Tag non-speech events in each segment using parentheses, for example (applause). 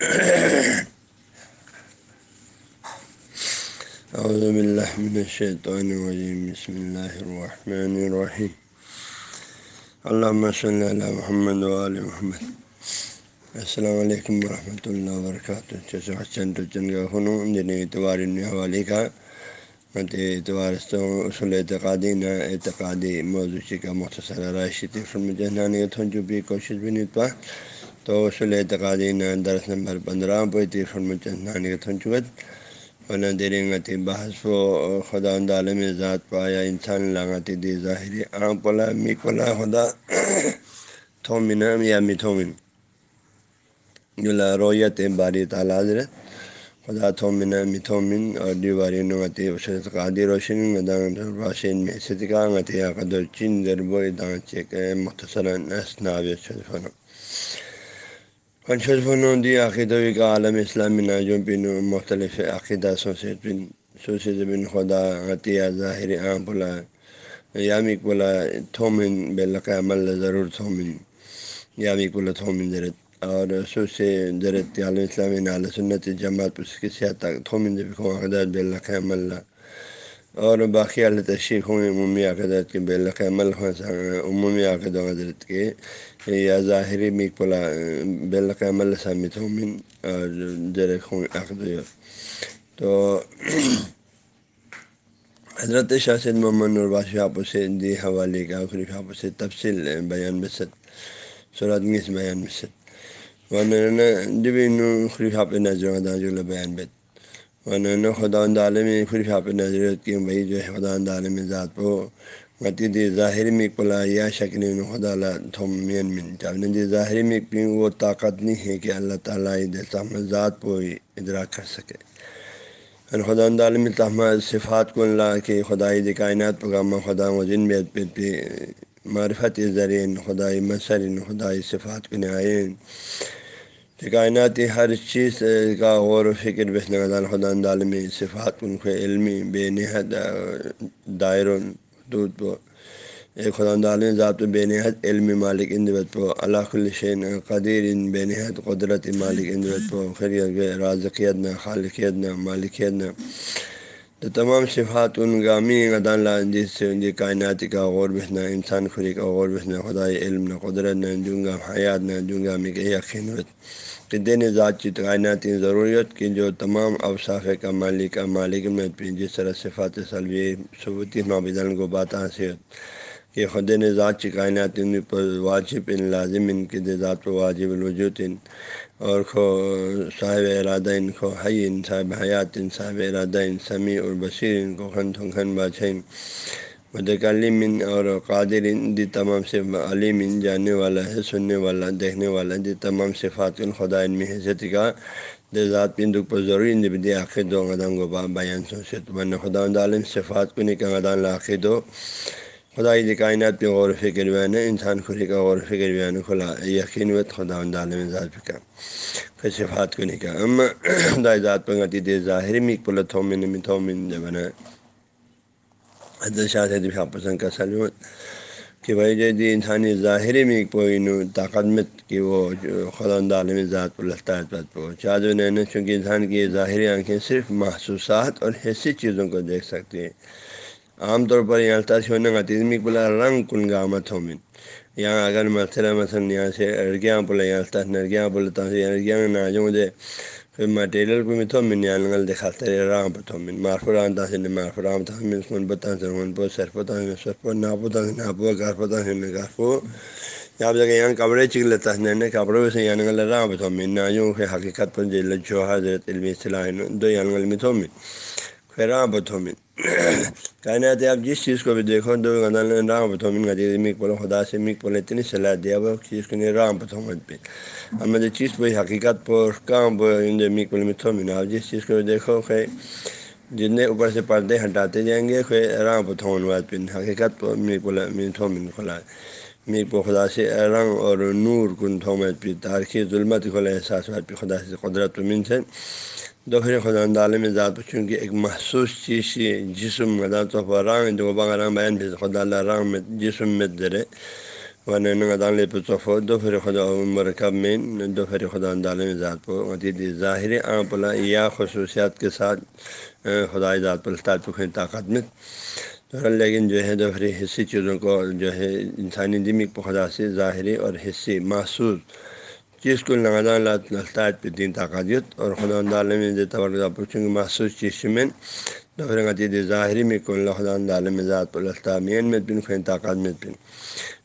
اعوذ باللہ من الشیطان الرجیم بسم اللہ الرحمن الرحیم اللہم صلی علی محمد وآل محمد. السلام علیکم ورحمۃ اللہ وبرکاتہ چند چند کا خنو دن اتوار حوالے کا مت اتوار اصول اعتقادی نہ اعتقادی موضوع کا مختصر راشد فرم جہنانی جو بھی کوشش بھی نہیں پا تو اصول اعتقادی درس نمبر پندرہ پوتی فرم جہنانی تھنچوت ورنہ درنگتی بحث و خدا عالم ذات پایا انسان لانگتی دی ظاہری آم پلا می پلا خدا (clears throat) تھومن یا می تھومن رویت باری تعالیٰ حضرت۔ خدا تھومن متھومن اور دیواری نوتی وشرت قادی روشن راشن میں ستکا غتی قدر چین ضرب دان چیک مختصر اسناب شرفن شرفن دی عقیدہ کا عالم اسلامی ناجوں بن مختلف عقیدہ سوسیت بن سوسیت بن خدا عطیہ ظاہر عام بلا یامک بلا تھومن بلق عمل ضرور تھومن یامک بلا تھومن ضرورت اور سو سے درت عالم اسلامی نال سنت جماعت اس کی صحت تھومن عقدت بے الق عمل اور باقی اللہ تشریف ہوں، عمومی عقدت کے بے الق عمل عمومی عقد و حضرت کے، یا ظاہری میک پلا بے الق عمل سامت ہومن اور در خون عقد تو (clears throat) حضرت شاست محمد نرباش آپ سے دی حوالے کا آخری آپ سے تفصیل بیان بست سورت گیس بیان بست ورنہ جبھی نو خریف آپ نظر بیان بیت۔ ورنہ خدا عالم خریف آپ نظر کی بھائی جو ہے خدا عالم ذات پو متی دی ظاہری میں پلا یا شکل خدا تھوم مین چاہنے دی ظاہری میں پی وہ طاقت نہیں ہے کہ اللہ تعالیٰ ذات پو ادراک کر سکے۔ خدا عالم تحمہ صفات کو اللہ کے خدائی دی کائنات پگامہ خدا و جن بیت پہ معرفت ذرین خدائی مسرین خدائی صفات کو نعین کائناتی ہر چیز کا غور و فکر بس نظال خدا عالمی صفات ان کو علمی بے نہایت دائر دودھ پو ایک خدا عالم ذات بے نہایت علمی مالک اندوت پو اللہ الشین قدیر ان بے نہاد قدرت مالک اندوت پو خرید رازقیت نہ خالقیت نہ مالکیت نہ تو تمام صفات ان گامی غدان جس سے ان کی کائناتی کا غور بہنا، انسان خوری کا غور بہنا خدائی علم نہ قدرت نہ جنگا حیات نہ جونگا میں کہ یقین کہ دین ذات کی کائناتی ضروریت کی جو تمام اوصاف کا مالک کا مالک میں جس طرح صفات سلوی ثبوتی مابدن کو بات حاصل کہ خد نے ذات کائنات ان پر واجب ان لازم ان کے ذات پر واجب الوجود ان۔ اور خو صاحب ارادہ ان کو حی ان، صاحب حیات ان، صاحب ارادہ ان، سمیع اور بصیر ان کو خن تھن بادشاہ متکلم ان اور قادر ان، دی تمام سے علیم ان، جاننے والا ہے، سننے والا، دیکھنے والا دی تمام صفات ان خدا ان میں حیثیت کا۔ دے ذات پن دکھ پر ضروری ان دی عقید و غدان کو بیان سوچے تو خدا عالم صفات کو نکا غدان عقید و خدائی دی کائنات پہ غور فکر بیان ہے انسان خوری کا غور فکر بیان کھلا، یقین وت خدا عالم ذات کا پھر صفات کو نکا۔ اما (clears throat) خدا ذات پر غتی دے ظاہری میک پلت تھومن میں تھومن جب بنا حضرت شاہ سے پسند کا سلمت کہ بھائی جو دی انسانی ظاہری میں کوئی نو طاقت مت کہ وہ خدا عالم ذات پر لگتا ہے پہ۔ چاد و نین چونکہ انسان کی ظاہری آنکھیں صرف محسوسات اور حصی چیزوں کو دیکھ سکتی ہیں۔ عام طور پر یہاں تاش ہونے کا رنگ کن گامت ہومن یہاں اگر مثلا مثلاً یہاں سے ارگیاں بولا یہاں تاش نرگیاں بولتا ہوں ارگیاں ناجوں دے پھر مٹیریل کو بھی تھو من یا نگل دکھاتے رہے رام پتھو من مارف رام تھا سن مارف رام تھا من سن بتا سن من پو سر پتا سن سر پو نا پتا سن نا پو پتا سن گار پو یہاں جگہ یہاں کپڑے چک لیتا ہے نے کپڑے سے یا نگل رام پتھو من ناجوں کے حقیقت پر جیل جو حضرت علمی صلاح دو یا نگل میں تھو من پھر رام کائنات آپ جس چیز کو بھی دیکھو دو گندل رام پتھو من بولو خدا سے مک بولے اتنی صلاح دیا وہ چیز کو نہیں رام پہ ہمیں جو چیز پہ حقیقت پر کام مک بولے متھو من آپ جس چیز کو بھی دیکھو کہ جتنے اوپر سے پردے ہٹاتے جائیں گے کہ رام پتھون بات پن حقیقت پر مک بولے متھو من کھلا میک پہ خدا سے رنگ اور نور کن تھومت پہ تاریخی ظلمت کھلا احساس بات پہ خدا سے قدرت من سے دوسرے خدا عالم ذات پر چونکہ ایک محسوس چیز جسم مدا تو رنگ دو بنگ رنگ بیان بھی خدا اللہ رنگ میں، جسم میں درے۔ ورنہ نگدان لے پفو دو خدا مرکب میں دو پھر خدا عالم ذات پو عدید ظاہر عام پلا یا خصوصیات کے ساتھ خدا ذات پلطاط طاقت میں۔ تو لیکن جو ہے دو پھر حصی چیزوں کو جو ہے، انسانی دمک خدا سے ظاہری اور حصی محسوس۔ چیز کو نگدان لطاط پہ دین طاقت اور خدا عالم پوچھوں گی محسوس چیز میں تو ظاہری میں کل خدا عالم ذات پلطامین میں بن خین طاقت میں بن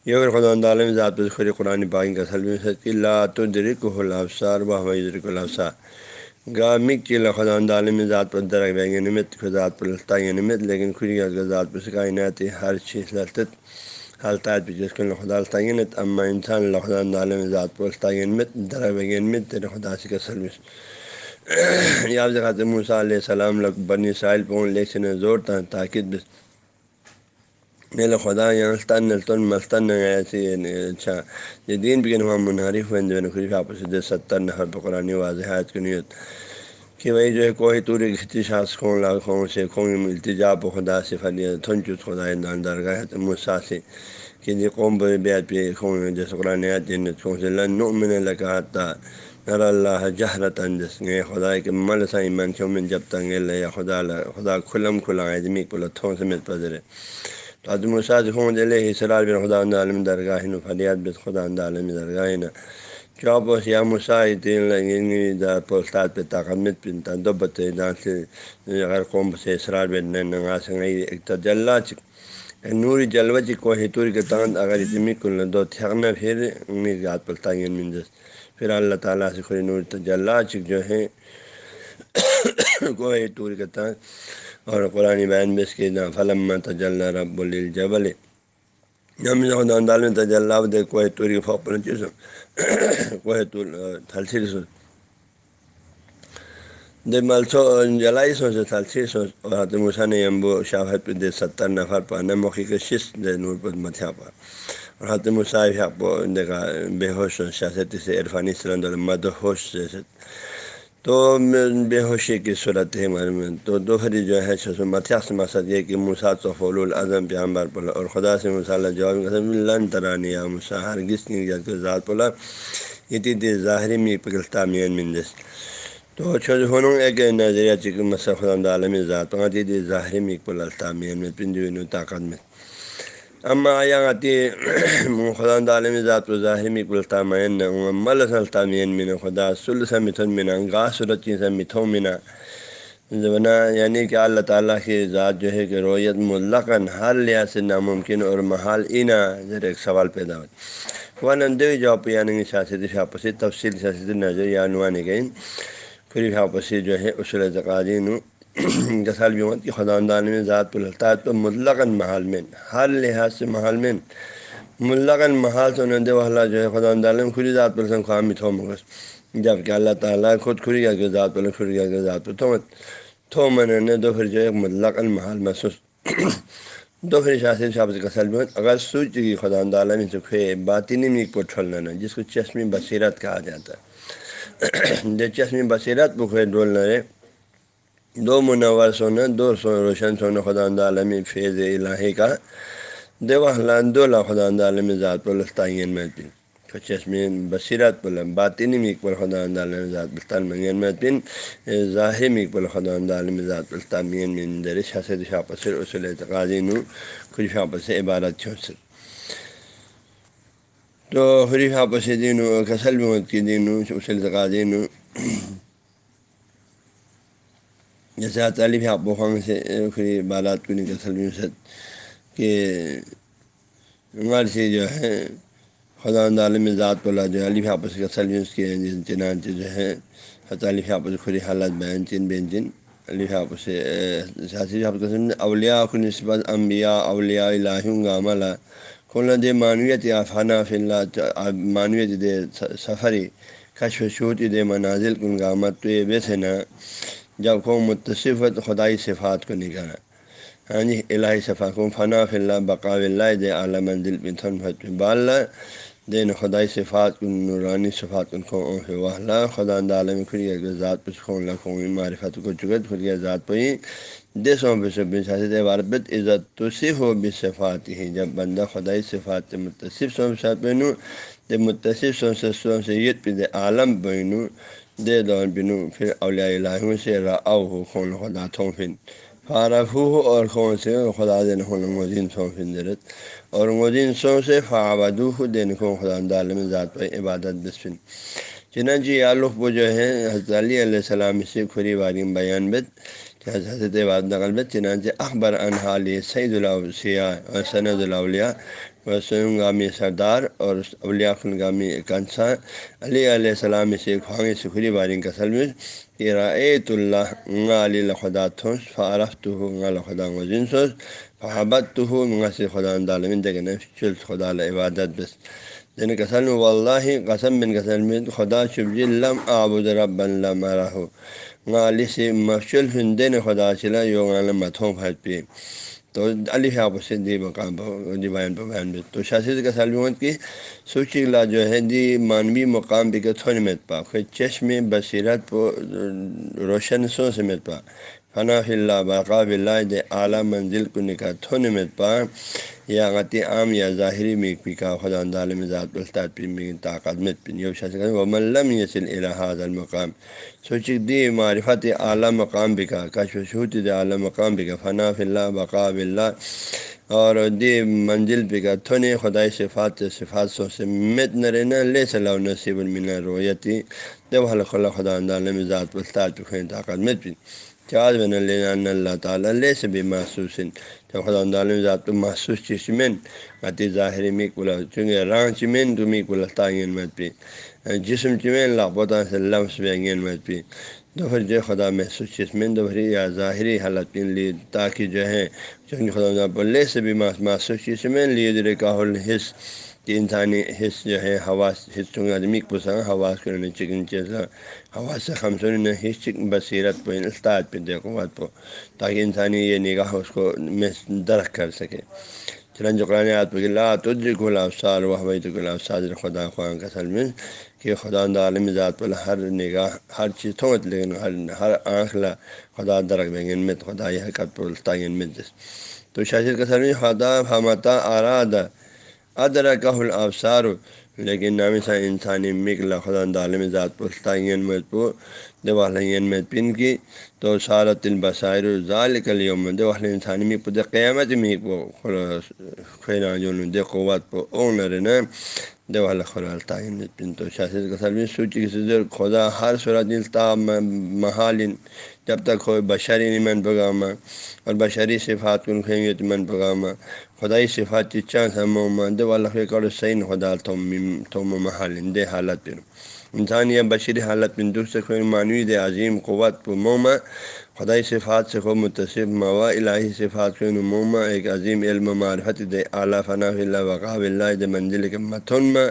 یہ اگر خدا عالم ذات خری قرآن پاکی کا سلم کہ لات درک الافسار و حضرک الافسار گامک کی خدا عالم ذات پر درک بینگ نمت خدات پر لطا نمت لیکن خری ذات پر کائنات ہر چیز لطت حالتات پہ جس کو خدا الطینت اما انسان اللہ خدا عالم ذات پر لطا نمت درک بینگ نمت تیرے خدا سے کا سلم یا خاتم موسیٰ علیہ السلام لگ بنی سائل پون لے سے زور تھا تاکید بس نیل خدا یہاں نلطن مستن ایسی اچھا یہ دین بگن ہوا منحرف ہوئے جو خریف آپس دے ستر نفر پہ قرآن واضحات کی نیت کہ وہی جو ہے کوئی توری کھتی شاس خون لا خون سے خون ملتی، جا خدا سے فلی تھن چت خدا دان درگاہ مسا سے کہ یہ قوم بے بیت پہ خون جیسے قرآن جنت خون سے لن نؤمن لکا تا نر اللہ جہرت جس گئے خدا کے مل سا ایمان کیوں من جب تک یا خدا خدا کھلم کھلا آدمی کو لتھوں سمیت پذرے تو عدم الساد خون دلے ہی سرار بن خدا عالم درگاہ نو فلیات بت، خدا عالم درگاہ نا یا مسائی تین لگیں دا پوستاد پہ طاقت مت پنتا بتے دان سے اگر قوم سے اسرار بن نگا سنگئی ایک تجلا چک نوری جلوہ چی کوئی توری کے تاند اگر اتمی کل دو تھیغنا پھر انہیں گات پلتا گین من جس پھر اللہ تعالیٰ سے کوئی نوری تجلا چک جو ہے کوئی توری کے تاند اور قرآن بیان بس کے فلم تجل رب الجبل اندال میں تجلّہ دے کوہ توری فوق چیز کوہ تھلسی دے ملسو جلائی سو سے تھلسی اور حتم موسیٰ نے امبو شاہد پہ دے ستر نفر پا نموقی کے شس دے نور پر متھیا پا اور حتم مصاحب کو دیکھا بے ہوش شاست سے عرفانی سلند مد ہوش جیسے تو بے ہوشی کی صورت ہے ہمارے میں تو دوہری جو ہے متحص مقصد یہ کہ مساط و فول العظم پیامبر پلا اور خدا سے مصالحہ جواب لن ترانی یا مسا ہر گس کی ذات پلا یہ ظاہری میں پکلتا مین مندس تو چھوٹ ہونوں ایک نظریہ چکن مسا خدا عالمی ذات پہ ظاہری میں پلتا مین میں پنجو طاقت میں۔ اما آیا آتی (clears throat) خدا عالم ذات و ظاہر کلتا مین مل سلطا مین من خدا سل سا متھن منا گا سرچی سا متھو منا زبنا یعنی کہ اللہ تعالیٰ کی ذات جو ہے کہ رویت ملقن ہر لحاظ سے ناممکن اور محال اینا ذر ایک سوال پیدا ہو وہ نندوی جواب یعنی سیاست شاپسی، تفصیل سیاست نظر یا نوانے گئے پھر شاپسی جو ہے، اصول تقاضین جسال بھی مت کہ خدا میں ذات پہ الطاط تو مطلقاً محال میں، ہر لحاظ سے محال میں، مطلقاً محال سے انہیں والا جو ہے خدا میں خود ذات پر خواہ تھو مغس جبکہ اللہ تعالیٰ خود کھری گیا کہ ذات پر کھل گیا کہ ذات پر تھو تھو میں نے دو پھر جو ہے مطلقاً محال محسوس۔ دو پھر شاثر صاحب سے کسل بھی اگر سوچ کی خدا عالم سے کھے باطنی میں کو ٹھولنا جس کو چشمی بصیرت کہا جاتا ہے۔ جو چشمی بصیرت پہ کھے ڈولنا ہے دو منور سونا دو سو روشن سونا خدا عالمی فیض الہی کا دو دو لا خدا عالم ذات پر لطائین میں چشمین بصیرت پر، باطنی میک پر خدا عالم ذات بلطمین میں پن ظاہر میک پر خدا عالم ذات بلطامین میں در حسد شاپسر اصول اعتقادی نو خوش شاپس عبارت چھوسر تو حریف آپس دین کسل بھی مت کی دین اصول اعتقادی نو۔ جیسے تعلیف آپ بخوان سے خری بالات کو نکل سلم کہ عمر سے جو ہے، خدا عالم ذات پلا جو علیف آپس کا سلوس کے چنانچہ جو ہے تعلیف آپس خری حالات بین چن بین چن۔ علیف آپس سیاسی اولیاء کو نسبت انبیاء، اولیاء الہیوں گا عملہ کھولنا دے معنویت یا فنا فی اللہ معنویت دے سفری، کشف شوت دے منازل کن گامت تو یہ ویسے نا۔ جب کو متصفت خدائی صفات کو نکالا ہاں جی الہی صفا کو فنا فی اللہ بقا اللہ دے اعلیٰ منزل پہ تھن بال دین خدائی صفات کن نورانی صفات کن خو وحلا خدا عالم کھری ذات پس خون لکھوں معرفت کو چکت خود ذات پہ دے سو بساست عبارت عزت تو صرف ہو بھی صفات ہی جب بندہ خدائی صفات سے متصف سو بسات پہنوں جب متصف سو سے سو سے پہ عالم بہنوں دے دون بنو پھر اولیاء الہیوں سے راؤ ہو خون خدا تھوں پھر فارف ہو اور خون سے خدا دین خون مدین سو پھر درت اور مدین سو سے فاودو دین خون خدا عالم ذات پہ عبادت بسفن چنانچہ جی آلف وہ جو ہے حضرت علی علیہ السلام سے کھری واریم بیان بت حضرت عباد نقل بت چنانچہ اخبر انحالی سعید الاؤسیہ اور سند الاولیاء و سنگامی سردار اور اولیاء خنگامی کنسا علی علیہ السلام سے خواہ سے کھری کا سلم کہ رعیت اللہ علی خدا تھوس فارف تو ہو خدا مزین سوس فحبت تو ہو سے خدا عالمین دیکھنے چل خدا عبادت بس۔ یعنی کسل و اللہ قسم بن کسل میں خدا شبجی لم آبود رب اللہ رہو علی سے مفشل ہندین خدا چلا یو عالم متھوں پھٹ پی۔ تو علی آپ سے دی مقام دی بیان پہ بیان بھی تو شاشد کا سالمت کی سوچی لا جو ہے دی مانوی مقام بھی کہ تھوڑی مت پا چشم بصیرت پو روشن سو سے مت پا۔ فنا اللہ باقاب اللہ دے اعلیٰ منزل کو نکاح تھوڑی مت پا یا غتی عام یا ظاہری میں پکا خدا عالم ذات الطاط پن میں طاقت مت پن یہ شاذ و ملم یسل الحاظ المقام سوچ دی معرفت اعلیٰ مقام بکا کشف شوت دے اعلیٰ مقام بکا فنا اللہ بقاب اللہ اور دی منزل بکا تھونے خدائی صفات صفات سو سے مت نہ رہنا لے صلاح نصیب المنا رویتی جب حل خلا خدا عالم ذات الطاط پہ طاقت مت پن چار بن اللہ اللہ تعالیٰ لے سے بھی محسوس جب خدا عالم ذات محسوس چشمن عتی ظاہری میک بلا چونکہ ران چمین تو میک بلا تعین مت پی جسم چمین لاپتا سے لفظ بینگین مت پی دوپہر جو خدا محسوس چشمن دوپہری یا ظاہری حالت پین لی تاکہ جو ہے چونکہ خدا بلے سے بھی محسوس چشمین لیے در کاہل حص کہ انسانی حص جو ہے ہوا حص چونکہ آدمی پسند ہوا کرنے چکن چیزا ہوا سے ہم سن حص بصیرت پہ، استاد پہ دیکھو بات پہ، تاکہ انسانی یہ نگاہ اس کو درخت کر سکے۔ چلن جو قرآن آت پہ تجر گلاب سال و حوی تو گلاب ساجر خدا خواہ کا سلم کہ خدا عالم ذات پر ہر نگاہ، ہر چیز تھوت لیکن ہر ہر آنکھ لا خدا درخ بیں میں خدا یہ حقت پر تعین میں تو شاشر کا سلم خدا ہمتا آراد ادرا کہ الابصار، لیکن نامی سا انسانی مکلا خدا عالم ذات پر تعین میں پو دیوالین میں پن کی تو سارت البصائر ظال کلیوم دیوال انسانی میں پودے قیامت میں پو خیرا جو دے قوت پو اون رہنا دیوال خرال تعین پن تو شاست کا سلم سوچی کسی خدا ہر صورت التا محال جب تک ہو بشری نمن پگامہ اور بشری صفات کن خیں گے تو من پگامہ خدائی صفات چچا سا محمد کر سین خدا تم تم حالت پھر انسان یا بشری حالت میں دکھ سے کوئی معنوی دے عظیم، قوت پر موما خدائی صفات سے خود متصف موا الہی صفات کو موما ایک عظیم علم معرفت دے اعلیٰ فنا اللہ وقاب اللہ دے منزل کے متھن میں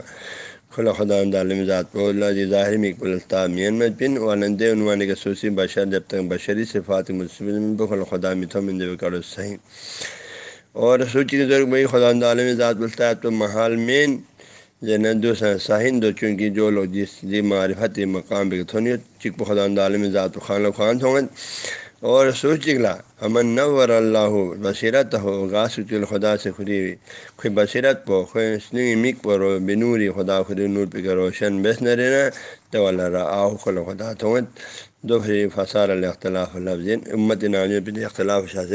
خلا خدا عالم ذات کو اللہ جی ظاہر میں اقبال میں بن والد عنوان کے سوسی بشر جب تک بشری صفات مصف خلا خدا متھو مند کرو صحیح اور سوچی کی ضرورت بھائی خدا عالم ذات بولتا ہے، تو محال مین جن دوسرا ساہن دو چونکہ جو لوگ جس جی معرفت مقام پہ تھونی چک خدا عالم ذات خان و خان ہوں اور سوچ چکلا امن نور اللہ بصیرت ہو غاس خدا سے خودی خود بصیرت پو خود مک پر بنوری خدا خود نور پہ روشن بیس نہ رہنا تو اللہ آؤ خل خدا تو دو پھر فسار اللہ اختلاف لفظ امت نامی پہ اختلاف شاہ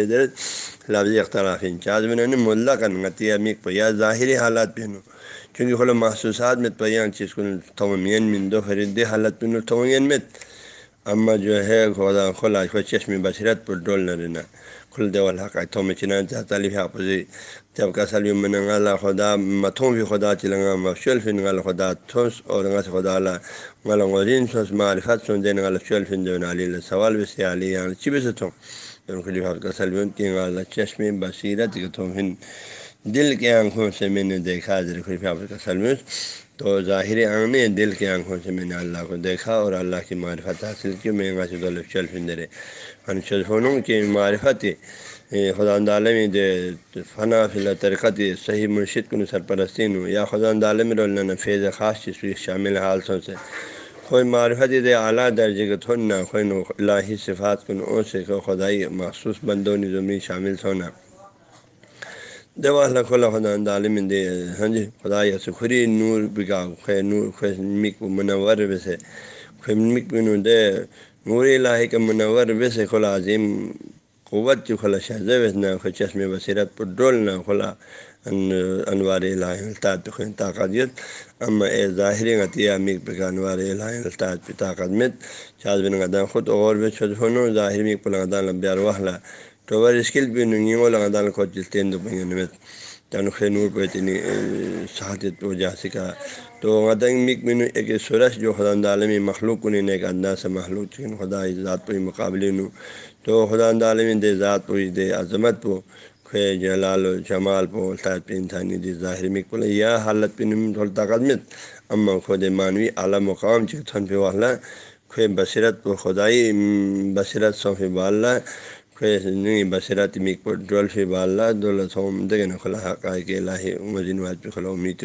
لفظ اختلاف انچارج میں نے ملا کا نتیہ مک پہ یا ظاہری حالات پہ چونکہ خلا محسوسات میں پیان چیز کو تھومین من دو خرید حالت پہ تھومین میں اما جو ہے خدا خلا چشم بصیرت پر ڈول نہ رہنا کھل دے والا کا تھو میں چنا چاہتا لی آپ جب کا سلی ننگالا خدا متھوں بھی خدا چلنگا مفشل فن غال خدا تھوس اور نگا خدا لا سوس معرفت سن دے نگال فشل فن جو علی سوال بھی سے علی یہاں سے تھوں خلی آپ کا سلم کی غال چشم بصیرت کے تھوں ہن دل کے آنکھوں سے میں نے دیکھا حضرت خلیف کا سلم تو ظاہر آنکھ دل کی آنکھوں سے میں نے اللہ کو دیکھا اور اللہ کی معرفت حاصل کی میں غلط چل فندرے ان شلفونوں کی معرفت خدا عالم دے فنا فلا ترقت صحیح مرشد کن سرپرستین ہوں۔ یا خدا عالم اللہ فیض خاص چیز شامل حالتوں سے کوئی معرفت دے اعلیٰ درجے کا تھوڑنا کوئی الہی صفات کن او سے کو خدائی مخصوص بندوں نظمی شامل ہونا دیوا اللہ خلا خدا عالم دے ہاں جی خدا سے خری نور بگا خے نور خے مک منور ویسے خمک بنو دے نور الہی کے منور ویسے خلا عظیم قوت جو خلا شہز ویسنا خو چشم بصیرت پر ڈول ڈولنا خلا انوار الطاط طاقت اما اے ظاہر عطیہ مک پہ انوار الطاط پہ طاقت مت. شاذ بن غدان خود اور بھی چھت ہونو ظاہر مک پہ لگدان لبیار وحلا. تو ور اسکل بھی نگیوں لگدان کو چلتے دو پنگ نمت چانو خیر نور پہ اتنی صحافت پہ جا سکا. تو غدنگ مک بن ایک سورج جو خدا عالمی مخلوق کو ایک انداز سے مخلوق چکن، خدا ذات پہ مقابلے نو۔ تو خدا عالمی دے ذات پہ دے عظمت پہ خے جلال و جمال پو الطاط پہ انسانی دی ظاہر مکل یا حالت پہ نم تھوڑا طاقت اما خود معنوی اعلیٰ مقام چن پہ والا خے بصیرت پہ خدائی بصیرت صوف باللہ خے بصیرت مک پہ ڈول فی باللہ دولت ہوم دے نا خلا حقائق الہی مدین واد پہ خلا امید۔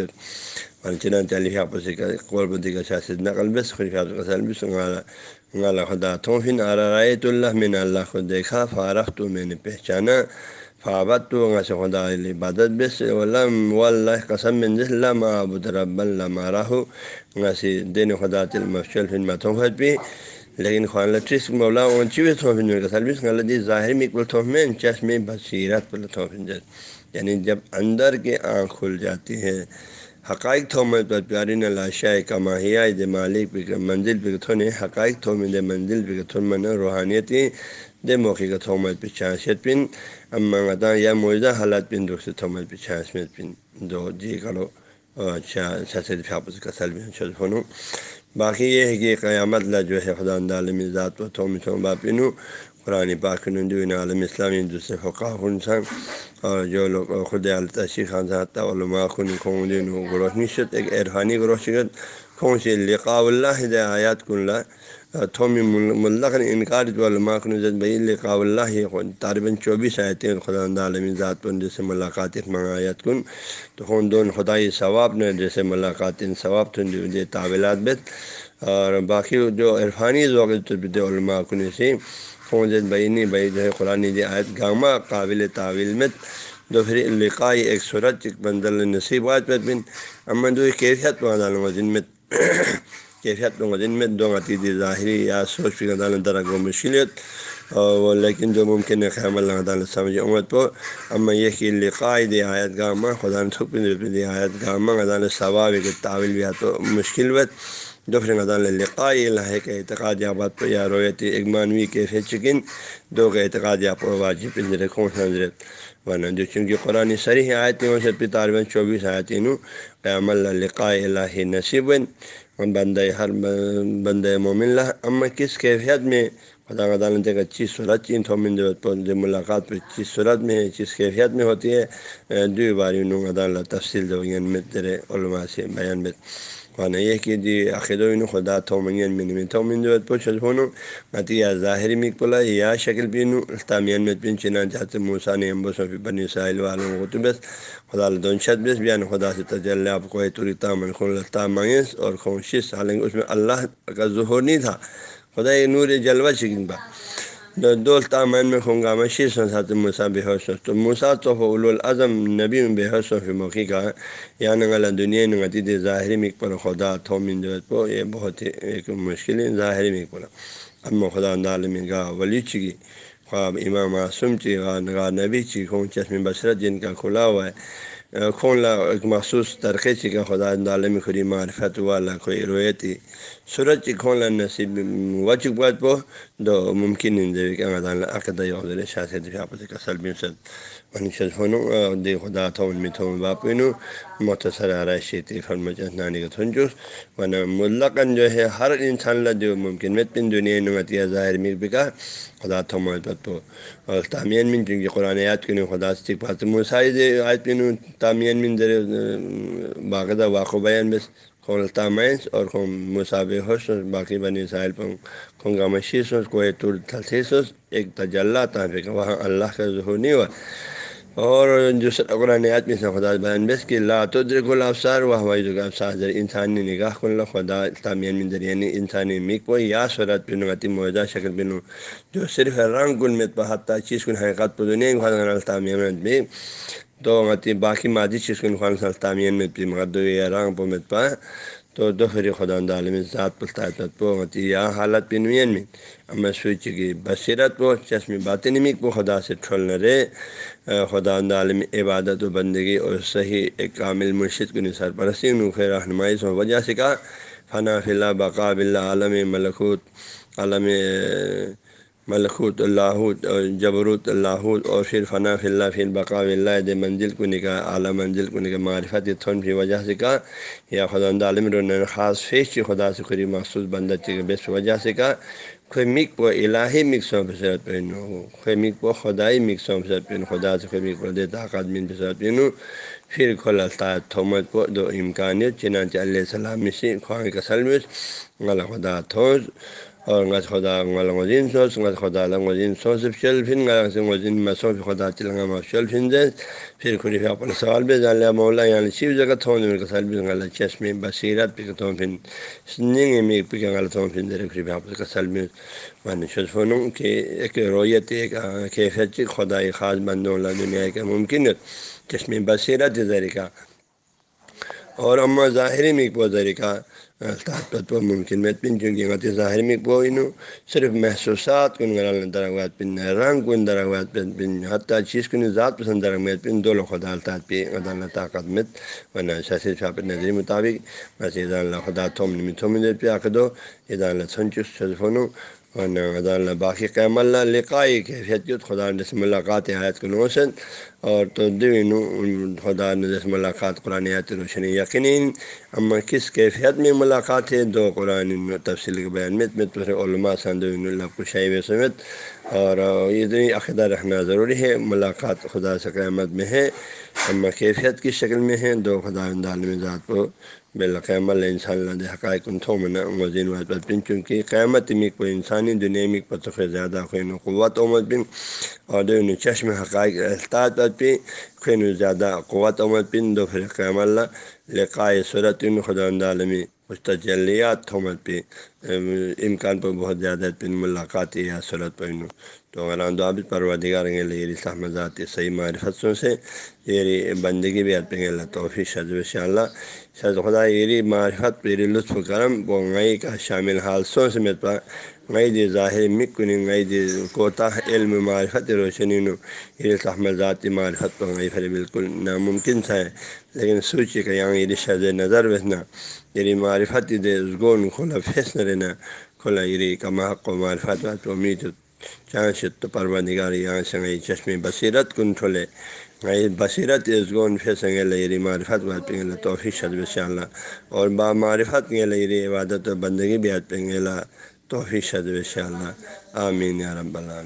اور چنا چالی آپس کا قور بدی کا سیاست نقل بس خلیف آپ کا سلم سنگالا خدا تو فن آرائے تو اللہ میں نے اللہ کو دیکھا فارخ تو میں نے پہچانا فابت تو وہاں سے خدا عبادت بس ولم واللہ قسم من ذلہ ما عبد رب اللہ مارا ہو وہاں دین خدا تل مفشل فن متوں خط بھی لیکن خوان لٹرس مولا اون چیوے تھو فن کا سلبس غلطی ظاہر میں کل تھو چشم بصیرت پر تھو فن یعنی جب اندر کے آنکھ کھل جاتی ہے حقائق تھو پر پیاری نہ لاشائے کماہیا دے مالک پہ منزل پہ نے حقائق تھو دے منزل پہ تھو من روحانیتی دے موقع کا تھو پہ چانشت پن۔ امانگتا یا موجودہ حالات پن دکھ سے تھو پہ چانسمت پن۔ دو جی کرو اچھا سید فاپس کا سلم شد باقی یہ ہے کہ قیامت لا جو ہے خدا عالم ذات و تھوم تھوم باپنو قرآن پاک نندوین عالم اسلامی دوسرے فقا انسان اور جو لوگ خود التشی خان صاحب علماء خن خون دین روشنی شد ایک عرفانی روشنی خون سے لقاء اللہ دے آیات کن اللہ تھومی ملق نے انکار جو علماء خن زد بھائی لقاء اللہ طالباً چوبیس آیتیں خدا عالم ذات پن جیسے ملاقات منگایت کن. تو خون دون خدائی ثواب نے جیسے ملاقات ثواب تھن جو تعویلات بیت. اور باقی جو عرفانی ذوق علماء کن سے خون زد بھائی بھائی جو ہے قرآن دی آیت گامہ قابل تعویل مت دو پھر لقائی ایک صورت بندل نصیب آج پہ بن امن دو کیفیت پہ دالوں جن میں (coughs) کیفیت پہ جن میں دو عتیدی ظاہری یا سوچ پہ دالوں درا کو مشکلیت اور وہ لیکن جو ممکن ہے خیم اللہ تعالیٰ سمجھ امت پہ اما یہ کہ لقائی دی آیت گامہ خدا نے تھک دی آیت گامہ غذان ثواب کے تعویل بھی تو مشکل وت دو پھر لقائی اللہ کے اعتقاد آباد پہ یا رویتی ایک مانوی چکن دو کا اعتقاد آپ واجب پنجرے کون حضرت ورنہ جو چونکہ قرآن سریح آیتیں سے پہ طالباً چوبیس آیتیں قیام اللہ لقاء اللہ نصیب بند ہر بند مومن اللہ اما کس کیفیت میں؟ خدا عدالت ایک اچھی صورت چین تھومن جو ملاقات پہ چیز صورت میں ہے، چیز کیفیت میں ہوتی ہے۔ دو باری نو عدالت تفصیل دو میں تیرے علماء سے بیان میں۔ خانہ یہ کہ جی عقید و خدا تھومین من میں تھومن جو پوچھ ہونو عطیہ ظاہری مک پلا، یا شکل پینو تامین میں پن چنا چاہتے موسا نے امبو صفی بنی ساحل والوں کو تو بس. خدا دون شد بس، بیان خدا سے تجل آپ کو توری تامن خون لتا مانگس اور خونشس حالانکہ اس میں اللہ کا ظہور نہیں تھا خدا یہ نور جلوہ چکن با. دول تامین میں خوں گا میں شیش سات موسا بے حوص تو موسا تو الاظم نبی میں بے حوص فی موقع کا یا نغلا دنیا نغتی دے ظاہری مک پر خدا تھو من پو یہ بہت ہی ایک مشکل ہے ظاہری مک پر اما خدا عالم گاہ ولی چکی خواب امام معصوم چی؟ گاہ نگاہ نبی چی؟ خون چشم بصرت یعنی جن کا کھلا ہوا ہے خون لا ایک مخصوص ترقی چی کا خدا عالم خری معرفت والا کوئی رویتی۔ سورج چی خون لا نصیب و چک بات پو دو ممکن اندر کہ عقد حضر شاہ سے آپ کا فنو دے خدا تھو ان میں تھو باپنو مختصر آرائشی تی فرم نانی کا تھنجوس ورنہ ملقن جو ہے ہر انسان لا جو ممکن میں پن دنیا نمتیا ظاہر میر بکا خدا تھو محبت پو اور تامین من چونکہ قرآن آیات کنو خدا سے پاس مسائد آیت پنو تامین من در باغدہ واقع بیان بس کھولتا مینس اور خون مصاب حس باقی بنی ساحل پر خونگا مشیس کوئی تر تھسیس ایک تجلّہ تحفظ وہاں اللہ کا ظہور نہیں ہوا اور جو قرآن میں سے خدا بیان بس کہ لاتر گل افسار و ہوائی افسار انسانی نگاہ کن خدا تعمیر یعنی, یعنی انسانی مک کو یا صورت پن غتی معاہدہ شکل بنو جو صرف رنگ گل میں حتیٰ چیز کن حقیقت پہ دنیا تعمیر یعنی بھی تو غتی باقی مادی چیز کن خان تعمیر یعنی میں بھی مغد یا رنگ پہ مت پا تو دوہری خدا عالم ذات پلتا پو غتی یا حالت پنوین میں۔ اما سوچ کی بصیرت پو چشم بات نمک کو خدا سے ٹھولن رے خدا عالم عبادت و بندگی اور صحیح ایک کامل مرشد کو نثار پرسی نوخیر رہنمائی سے وجہ سے کہا فنا فلا بقاب اللہ عالم ملکوت، عالم ملکوت اللہ جبروت اللہ اور پھر فنا فلّہ پھر بقا اللہ، دے منزل کو نکاح اعلیٰ منزل کو نکاح معرفت تھن کی وجہ سے کہا، یا خدا عالم خاص فیش کی خدا سے خری مخصوص بندہ چی، بس وجہ سے کہا، کوئی مک پو الہی مکسوں پسرت پہنو، کوئی مک پو خدائی مکسوں پسرت پہنو، خدا سے کوئی مک پو دے طاقت من پسرت پہنو، پھر کھلا تھومت پو دو امکانیت، چنانچہ علیہ السلام سے خواہ کا سلمس خدا تھوز اور غت خدا غل وزین سوس غت خدا لنگ وزین سوس چل پھن غلط خدا چلنگا مفشل دے پھر خری پھر اپنا سوال بھی جان لیا مولا یعنی شیو جگہ تھون دے کا سل بھی غلط چشمے بصیرت پہ تھون پھن سنیں میں پہ غلط تھون پھن دے خری پھر آپ کا سل بھی من شفنوں کہ ایک رویت ایک کیفیت خدائی خاص بندوں اللہ دنیا کا ممکن چشمے بصیرت ذریعہ اور اما ظاہری میں ایک پو ذریعہ طاقت ممکن ممکنت پن چونکہ غت ظاہر میں کوئی نو صرف محسوسات کن غلال درغات پن رنگ کن درغات پن پن حتیٰ چیز کن ذات پسند درگ پن دو لوگ خدا الطاط پہ غد اللہ طاقت مت ورنہ شاسی شاپ نظری مطابق بس عید اللہ خدا تھوم نمی تھوم دے پہ آخ دو اللہ سنچس شزفنو باقی قیم اللہ لقائی کیفیت خدا رسم ملاقات آیت کو نوسن اور تو دین خدا نظر ملاقات قرآن آیت روشنی یقینی اما کس کیفیت میں ملاقات ہے؟ دو قرآن تفصیل کے بیان میں تو علماء سندین اللہ کو شعیب سمیت اور یہ عقیدہ رکھنا ضروری ہے، ملاقات خدا سے قیامت میں ہے، اما کیفیت کی شکل میں ہے، دو خدا عالم ذات کو بالقیم اللہ انسان اللہ حقائق تھو منا وزین وحد بن، چونکہ قیامت مک کو انسانی دنیا مک پر تو زیادہ خین قوت عمد بن، اور دو چشم حقائق احتاط پر پہ خین زیادہ قوت عمد بن، دو پھر قیم اللہ لقائے صورت خدا عالمی مستجلیات تھومت پہ امکان پر بہت زیادہ پن ملاقات یا صورت پہ تو اگر دعابط پروادگار گے لیری صحمذات صحیح معرفتوں سے یہ بندگی بھی پہ اللہ توفی شدب شاء اللہ شد خدا یری معرفت پیری لطف کرم، وہ نئی کا شامل حادثوں سے مت پا۔ نئی دی ظاہر مکن نئی دی کوتا، علم معرفت روشنی نو۔ یہ صحمذاتی معرفت پر گئی پھر بالکل ناممکن تھا۔ لیکن سوچی کہ یہاں یہ شد نظر بسنا یری معرفت دے گون کھولا فیس نہ رہنا کھلا یری کما کو معرفت بات امید چاہ شت تو نگاری یہاں سنگئی چشمے بصیرت کن ٹھولے گئی بصیرت از گون پھر سنگے لیری معرفت بات پہ گے توفیق شد شاء اللہ اور با معرفت کے لیری عبادت و بندگی بھی یاد پیں گے توفیق شد شاء اللہ آمین یا رب اللہ